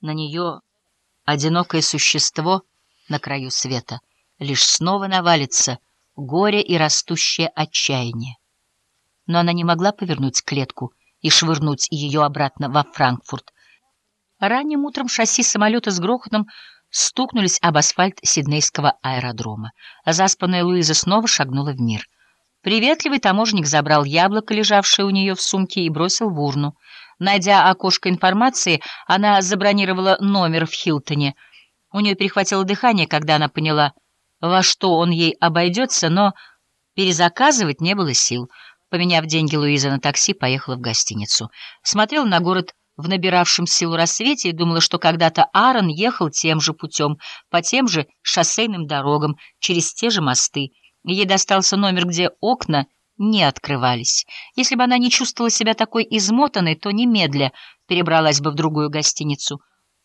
на нее, одинокое существо на краю света, лишь снова навалится горе и растущее отчаяние. Но она не могла повернуть клетку и швырнуть ее обратно во Франкфурт. Ранним утром шасси самолета с грохотом стукнулись об асфальт Сиднейского аэродрома. Заспанная Луиза снова шагнула в мир. Приветливый таможенник забрал яблоко, лежавшее у нее в сумке, и бросил в урну. Найдя окошко информации, она забронировала номер в Хилтоне. У нее перехватило дыхание, когда она поняла, во что он ей обойдется, но перезаказывать не было сил. Поменяв деньги, Луиза на такси поехала в гостиницу. Смотрела на город в набиравшем силу рассвете и думала, что когда-то Аарон ехал тем же путем, по тем же шоссейным дорогам, через те же мосты. Ей достался номер, где окна не открывались. Если бы она не чувствовала себя такой измотанной, то немедля перебралась бы в другую гостиницу.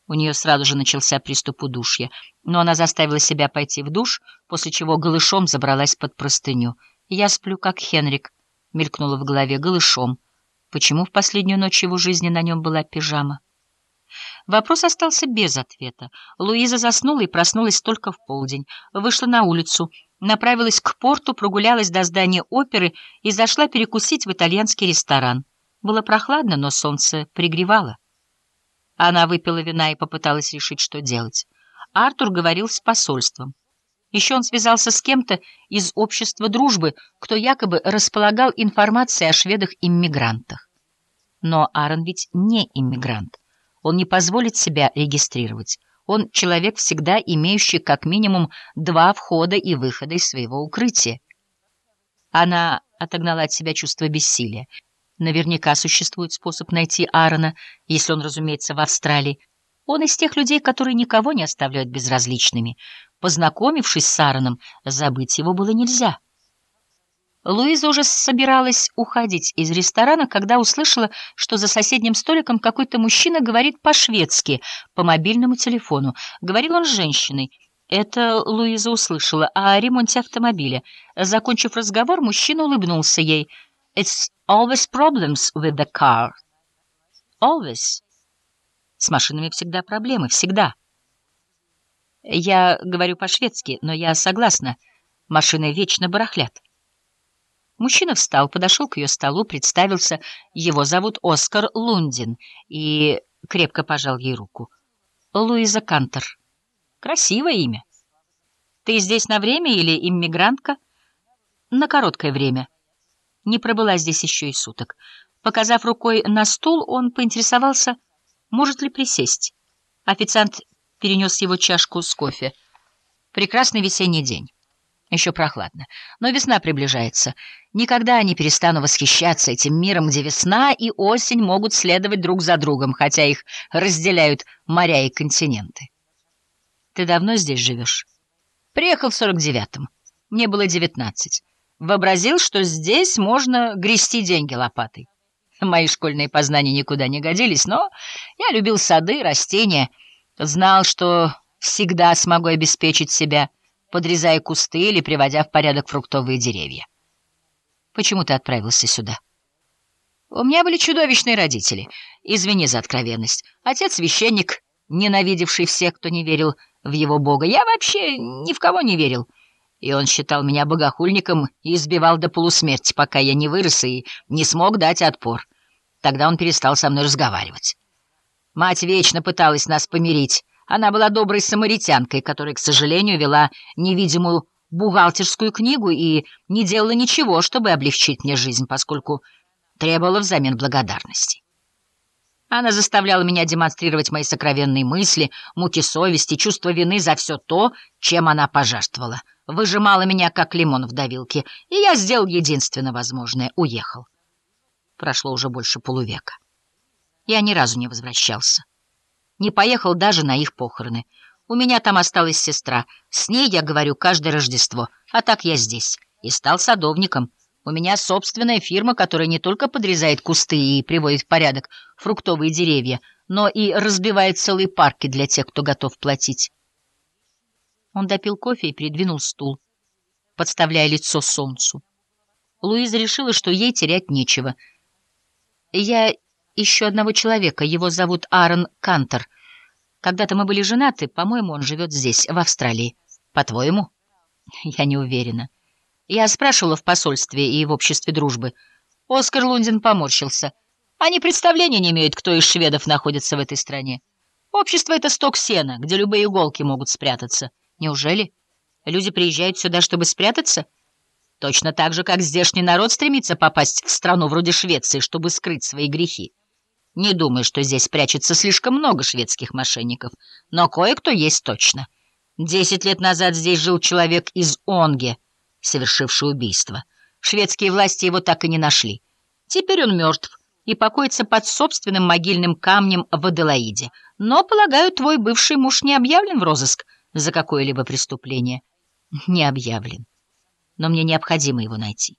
У нее сразу же начался приступ удушья, но она заставила себя пойти в душ, после чего голышом забралась под простыню. «Я сплю, как Хенрик», — мелькнула в голове голышом. Почему в последнюю ночь его жизни на нем была пижама? Вопрос остался без ответа. Луиза заснула и проснулась только в полдень. Вышла на улицу, направилась к порту, прогулялась до здания оперы и зашла перекусить в итальянский ресторан. Было прохладно, но солнце пригревало. Она выпила вина и попыталась решить, что делать. Артур говорил с посольством. Еще он связался с кем-то из общества дружбы, кто якобы располагал информацией о шведах-иммигрантах. Но Аарон ведь не иммигрант. Он не позволит себя регистрировать. Он человек, всегда имеющий как минимум два входа и выхода из своего укрытия. Она отогнала от себя чувство бессилия. Наверняка существует способ найти Аарона, если он, разумеется, в Австралии. Он из тех людей, которые никого не оставляют безразличными. Познакомившись с Аароном, забыть его было нельзя. Луиза уже собиралась уходить из ресторана, когда услышала, что за соседним столиком какой-то мужчина говорит по-шведски, по мобильному телефону. Говорил он с женщиной. Это Луиза услышала о ремонте автомобиля. Закончив разговор, мужчина улыбнулся ей. «It's always problems with the car». «Always». С машинами всегда проблемы, всегда. Я говорю по-шведски, но я согласна. Машины вечно барахлят. Мужчина встал, подошел к ее столу, представился. Его зовут Оскар Лундин и крепко пожал ей руку. Луиза Кантер. Красивое имя. Ты здесь на время или иммигрантка? На короткое время. Не пробыла здесь еще и суток. Показав рукой на стул, он поинтересовался, может ли присесть. Официант перенес его чашку с кофе. Прекрасный весенний день. Еще прохладно. Но весна приближается. Никогда не перестану восхищаться этим миром, где весна и осень могут следовать друг за другом, хотя их разделяют моря и континенты. Ты давно здесь живешь? Приехал в сорок девятом. Мне было девятнадцать. Вообразил, что здесь можно грести деньги лопатой. Мои школьные познания никуда не годились, но я любил сады, растения — Знал, что всегда смогу обеспечить себя, подрезая кусты или приводя в порядок фруктовые деревья. Почему ты отправился сюда? У меня были чудовищные родители. Извини за откровенность. Отец — священник, ненавидевший всех, кто не верил в его бога. Я вообще ни в кого не верил. И он считал меня богохульником и избивал до полусмерти, пока я не вырос и не смог дать отпор. Тогда он перестал со мной разговаривать. Мать вечно пыталась нас помирить. Она была доброй самаритянкой, которая, к сожалению, вела невидимую бухгалтерскую книгу и не делала ничего, чтобы облегчить мне жизнь, поскольку требовала взамен благодарности. Она заставляла меня демонстрировать мои сокровенные мысли, муки совести, чувство вины за все то, чем она пожертвовала. Выжимала меня, как лимон в давилке, и я сделал единственное возможное — уехал. Прошло уже больше полувека. Я ни разу не возвращался. Не поехал даже на их похороны. У меня там осталась сестра. С ней я говорю каждое Рождество. А так я здесь. И стал садовником. У меня собственная фирма, которая не только подрезает кусты и приводит в порядок фруктовые деревья, но и разбивает целые парки для тех, кто готов платить. Он допил кофе и передвинул стул, подставляя лицо солнцу. Луиза решила, что ей терять нечего. «Я еще одного человека. Его зовут Аарон Кантер. Когда-то мы были женаты, по-моему, он живет здесь, в Австралии. По-твоему? Я не уверена. Я спрашивала в посольстве и в обществе дружбы. Оскар Лундин поморщился. Они представления не имеют, кто из шведов находится в этой стране. Общество — это сток сена, где любые иголки могут спрятаться. Неужели? Люди приезжают сюда, чтобы спрятаться? Точно так же, как здешний народ стремится попасть в страну вроде Швеции, чтобы скрыть свои грехи. Не думаю, что здесь прячется слишком много шведских мошенников, но кое-кто есть точно. Десять лет назад здесь жил человек из Онге, совершивший убийство. Шведские власти его так и не нашли. Теперь он мертв и покоится под собственным могильным камнем в Аделаиде. Но, полагаю, твой бывший муж не объявлен в розыск за какое-либо преступление. Не объявлен. Но мне необходимо его найти.